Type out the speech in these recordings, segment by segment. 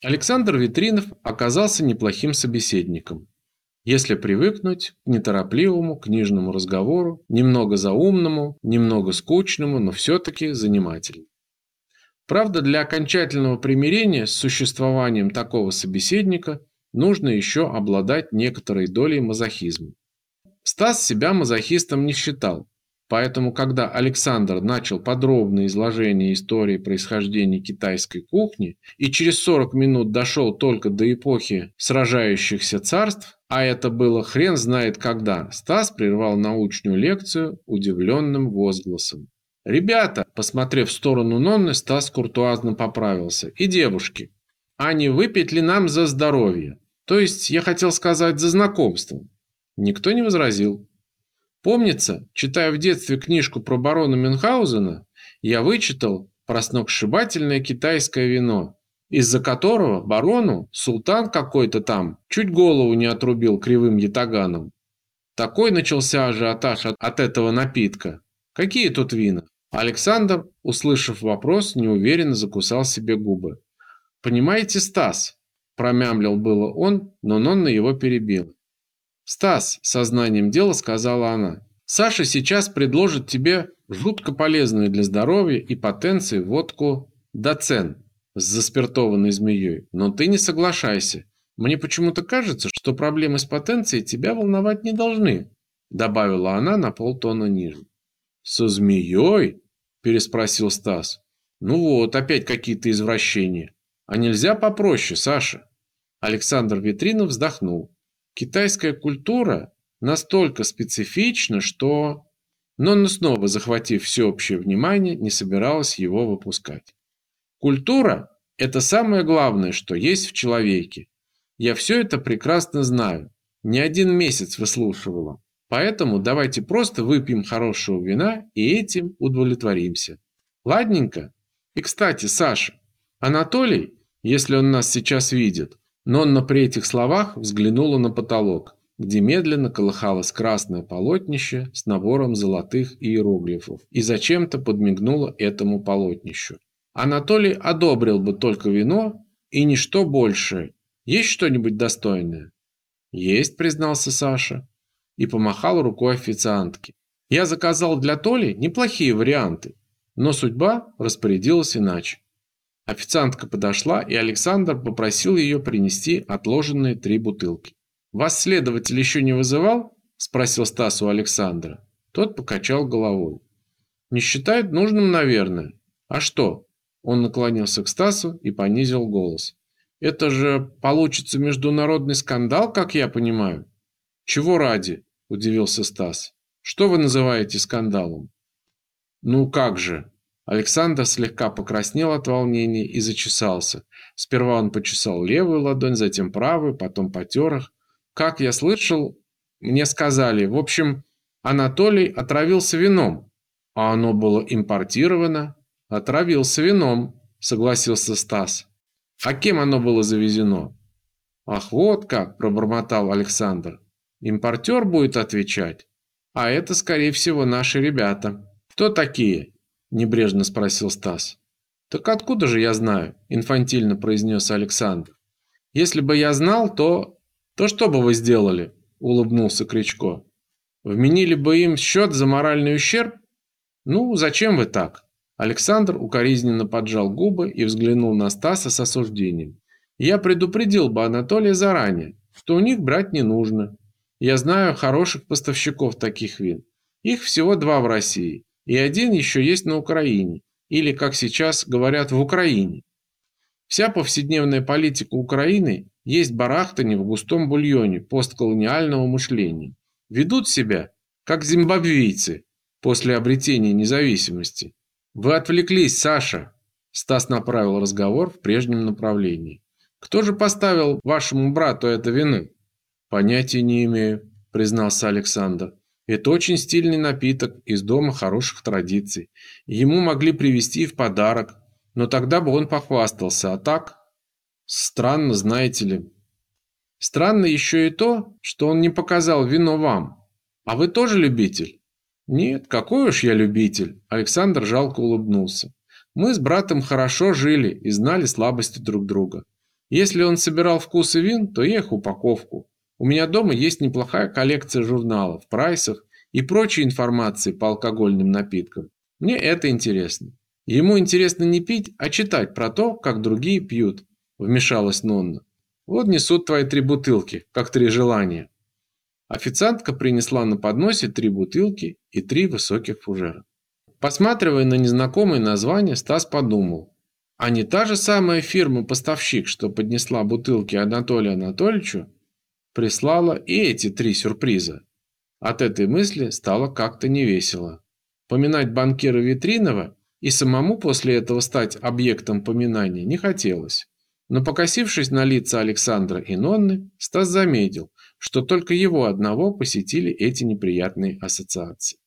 Александр Витринов оказался неплохим собеседником. Если привыкнуть к неторопливому книжному разговору, немного заумному, немного скучному, но все-таки занимательному. Правда, для окончательного примирения с существованием такого собеседника нужно еще обладать некоторой долей мазохизма. Стас себя мазохистом не считал, Поэтому, когда Александр начал подробное изложение истории происхождения китайской кухни и через 40 минут дошел только до эпохи сражающихся царств, а это было хрен знает когда, Стас прервал научную лекцию удивленным возгласом. «Ребята!» – посмотрев в сторону Нонны, Стас куртуазно поправился. «И девушки! А не выпить ли нам за здоровье? То есть, я хотел сказать, за знакомство?» Никто не возразил. Помнится, читая в детстве книжку про барона Мюнхгаузена, я вычитал про сногсшибательное китайское вино, из-за которого барону султан какой-то там чуть голову не отрубил кривым ятаганом. Такой начался ажиотаж от, этого напитка. Какие тут вина? Александр, услышав вопрос, неуверенно закусал себе губы. «Понимаете, Стас?» – промямлил было он, но Нонна его перебил. «Стас», – сознанием дела сказала она, – «Саша сейчас предложит тебе жутко полезную для здоровья и потенции водку «Доцен» с заспиртованной змеей, но ты не соглашайся. Мне почему-то кажется, что проблемы с потенцией тебя волновать не должны», – добавила она на полтона ниже. «Со змеей?» – переспросил Стас. «Ну вот, опять какие-то извращения. А нельзя попроще, Саша?» Александр Витринов вздохнул. Китайская культура настолько специфична, что... Но снова, захватив всеобщее внимание, не собиралась его выпускать. Культура – это самое главное, что есть в человеке. Я все это прекрасно знаю. Не один месяц выслушивала. Поэтому давайте просто выпьем хорошего вина и этим удовлетворимся. Ладненько? И, кстати, Саша, Анатолий, если он нас сейчас видит, Нонна при этих словах взглянула на потолок, где медленно колыхалось красное полотнище с набором золотых иероглифов, и зачем-то подмигнула этому полотнищу. Анатолий одобрил бы только вино и ничто больше. Есть что-нибудь достойное? Есть, признался Саша и помахал рукой официантке. Я заказал для Толи неплохие варианты, но судьба распорядилась иначе. Официантка подошла, и Александр попросил ее принести отложенные три бутылки. «Вас следователь еще не вызывал?» – спросил Стас у Александра. Тот покачал головой. «Не считает нужным, наверное. А что?» Он наклонился к Стасу и понизил голос. «Это же получится международный скандал, как я понимаю?» «Чего ради?» – удивился Стас. «Что вы называете скандалом?» «Ну как же?» Александр слегка покраснел от волнения и зачесался. Сперва он почесал левую ладонь, затем правую, потом потер их. Как я слышал, мне сказали, в общем, Анатолий отравился вином. А оно было импортировано. Отравился вином, согласился Стас. А кем оно было завезено? Ах, вот как, пробормотал Александр. Импортер будет отвечать. А это, скорее всего, наши ребята. Кто такие? небрежно спросил Стас. Так откуда же я знаю, инфантильно произнес Александр. Если бы я знал, то то что бы вы сделали? улыбнулся Кричко. Вменили бы им счет за моральный ущерб? Ну, зачем вы так? Александр укоризненно поджал губы и взглянул на Стаса с осуждением. Я предупредил бы Анатолия заранее, что у них брать не нужно. Я знаю хороших поставщиков таких вин. Их всего два в России и один еще есть на Украине, или, как сейчас говорят, в Украине. Вся повседневная политика Украины есть барахтание в густом бульоне постколониального мышления. Ведут себя, как зимбабвийцы после обретения независимости. Вы отвлеклись, Саша. Стас направил разговор в прежнем направлении. Кто же поставил вашему брату это вину? Понятия не имею, признался Александр. Это очень стильный напиток из дома хороших традиций. Ему могли привезти в подарок, но тогда бы он похвастался, а так... Странно, знаете ли. Странно еще и то, что он не показал вино вам. А вы тоже любитель? Нет, какой уж я любитель. Александр жалко улыбнулся. Мы с братом хорошо жили и знали слабости друг друга. Если он собирал вкусы вин, то я их упаковку. У меня дома есть неплохая коллекция журналов, прайсов и прочей информации по алкогольным напиткам. Мне это интересно. Ему интересно не пить, а читать про то, как другие пьют, вмешалась Нонна. Вот несут твои три бутылки, как три желания. Официантка принесла на подносе три бутылки и три высоких фужера. Посматривая на незнакомое название, Стас подумал, а не та же самая фирма-поставщик, что поднесла бутылки Анатолию Анатольевичу, прислала и эти три сюрприза. От этой мысли стало как-то невесело. Поминать банкира Витринова и самому после этого стать объектом поминания не хотелось. Но покосившись на лица Александра и Нонны, Стас заметил, что только его одного посетили эти неприятные ассоциации.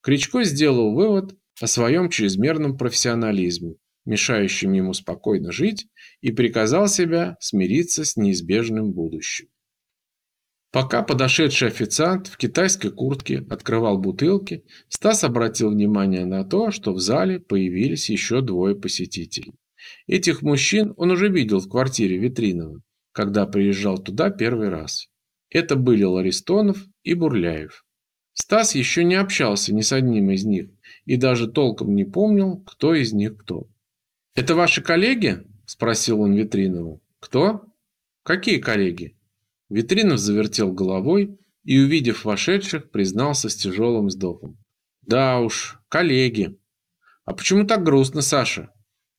Кричко сделал вывод о своем чрезмерном профессионализме, мешающем ему спокойно жить, и приказал себя смириться с неизбежным будущим. Пока подошедший официант в китайской куртке открывал бутылки, Стас обратил внимание на то, что в зале появились еще двое посетителей. Этих мужчин он уже видел в квартире Витринова, когда приезжал туда первый раз. Это были Ларистонов и Бурляев. Стас еще не общался ни с одним из них и даже толком не помнил, кто из них кто. «Это ваши коллеги?» – спросил он Витринова. «Кто? Какие коллеги?» Витринов завертел головой и, увидев вошедших, признался с тяжелым вздохом. «Да уж, коллеги. А почему так грустно, Саша?»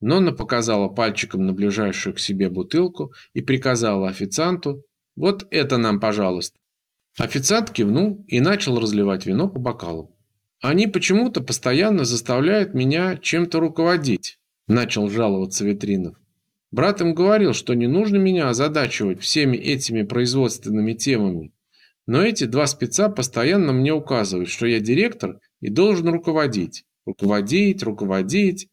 Нонна показала пальчиком на ближайшую к себе бутылку и приказала официанту «Вот это нам, пожалуйста». Официант кивнул и начал разливать вино по бокалам. «Они почему-то постоянно заставляют меня чем-то руководить», начал жаловаться Витринов. Брат им говорил, что не нужно меня озадачивать всеми этими производственными темами. Но эти два спеца постоянно мне указывают, что я директор и должен руководить. Руководить, руководить.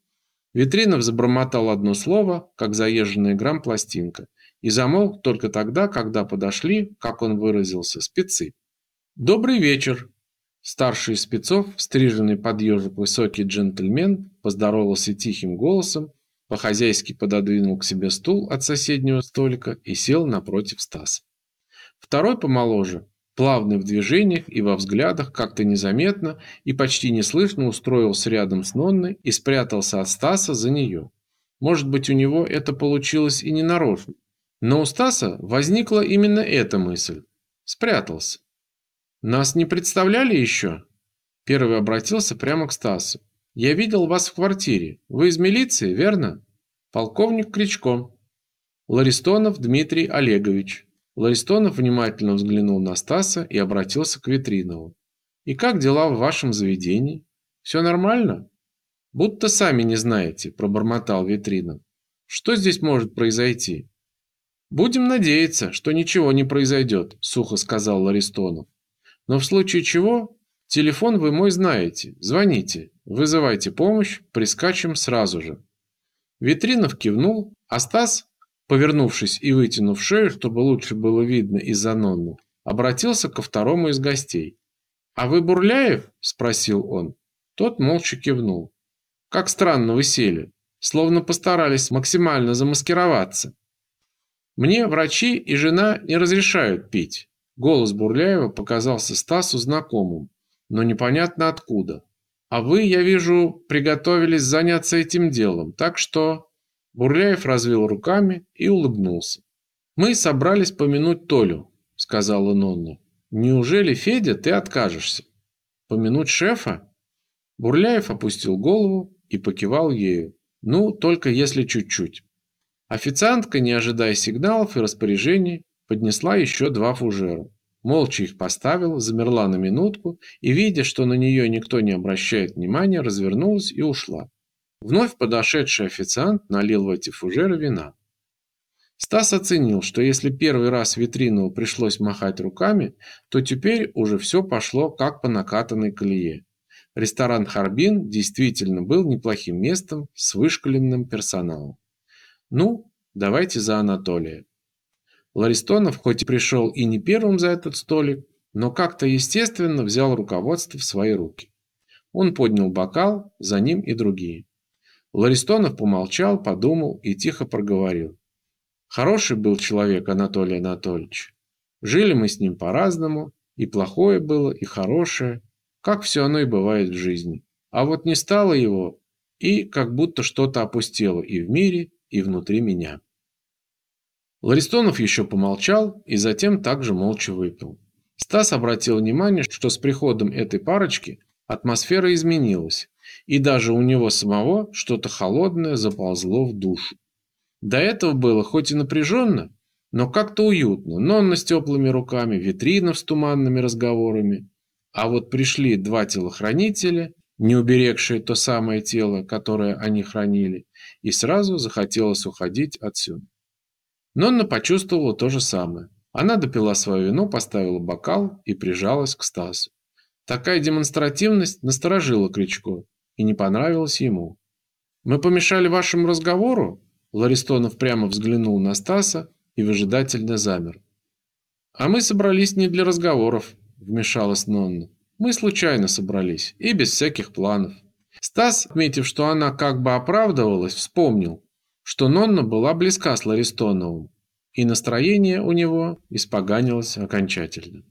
Витринов забормотал одно слово, как заезженная грамм-пластинка, и замолк только тогда, когда подошли, как он выразился, спецы. «Добрый вечер!» Старший из спецов, стриженный под ежик высокий джентльмен, поздоровался тихим голосом по-хозяйски пододвинул к себе стул от соседнего столика и сел напротив Стаса. Второй помоложе, плавный в движениях и во взглядах, как-то незаметно и почти неслышно устроился рядом с Нонной и спрятался от Стаса за нее. Может быть, у него это получилось и не нарочно. Но у Стаса возникла именно эта мысль. Спрятался. Нас не представляли еще? Первый обратился прямо к Стасу. Я видел вас в квартире. Вы из милиции, верно? Полковник Кричко. Ларистонов Дмитрий Олегович. Ларистонов внимательно взглянул на Стаса и обратился к Витринову. И как дела в вашем заведении? Все нормально? Будто сами не знаете, пробормотал Витринов. Что здесь может произойти? Будем надеяться, что ничего не произойдет, сухо сказал Ларистонов. Но в случае чего, телефон вы мой знаете. Звоните. Вызывайте помощь, прискачем сразу же. Витринов кивнул, а Стас, повернувшись и вытянув шею, чтобы лучше было видно из-за Нонны, обратился ко второму из гостей. «А вы Бурляев?» – спросил он. Тот молча кивнул. «Как странно вы сели, словно постарались максимально замаскироваться. Мне врачи и жена не разрешают пить». Голос Бурляева показался Стасу знакомым, но непонятно откуда. А вы, я вижу, приготовились заняться этим делом, так что...» Бурляев развел руками и улыбнулся. «Мы собрались помянуть Толю», — сказала Нонна. «Неужели, Федя, ты откажешься?» «Помянуть шефа?» Бурляев опустил голову и покивал ею. «Ну, только если чуть-чуть». Официантка, не ожидая сигналов и распоряжений, поднесла еще два фужера молча их поставила, замерла на минутку и, видя, что на нее никто не обращает внимания, развернулась и ушла. Вновь подошедший официант налил в эти фужеры вина. Стас оценил, что если первый раз Витринову пришлось махать руками, то теперь уже все пошло как по накатанной колее. Ресторан «Харбин» действительно был неплохим местом с вышкаленным персоналом. Ну, давайте за Анатолия. Ларистонов хоть и пришел и не первым за этот столик, но как-то естественно взял руководство в свои руки. Он поднял бокал, за ним и другие. Ларистонов помолчал, подумал и тихо проговорил. Хороший был человек Анатолий Анатольевич. Жили мы с ним по-разному, и плохое было, и хорошее, как все оно и бывает в жизни. А вот не стало его, и как будто что-то опустело и в мире, и внутри меня. Ларистонов еще помолчал и затем также молча выпил. Стас обратил внимание, что с приходом этой парочки атмосфера изменилась, и даже у него самого что-то холодное заползло в душу. До этого было хоть и напряженно, но как-то уютно. Нонна с теплыми руками, витрина с туманными разговорами. А вот пришли два телохранителя, не уберегшие то самое тело, которое они хранили, и сразу захотелось уходить отсюда. Нонна почувствовала то же самое. Она допила свое вино, поставила бокал и прижалась к Стасу. Такая демонстративность насторожила Кричко и не понравилась ему. «Мы помешали вашему разговору?» Ларистонов прямо взглянул на Стаса и выжидательно замер. «А мы собрались не для разговоров», – вмешалась Нонна. «Мы случайно собрались и без всяких планов». Стас, отметив, что она как бы оправдывалась, вспомнил, что Нонна была близка с Ларистоновым, и настроение у него испоганилось окончательно.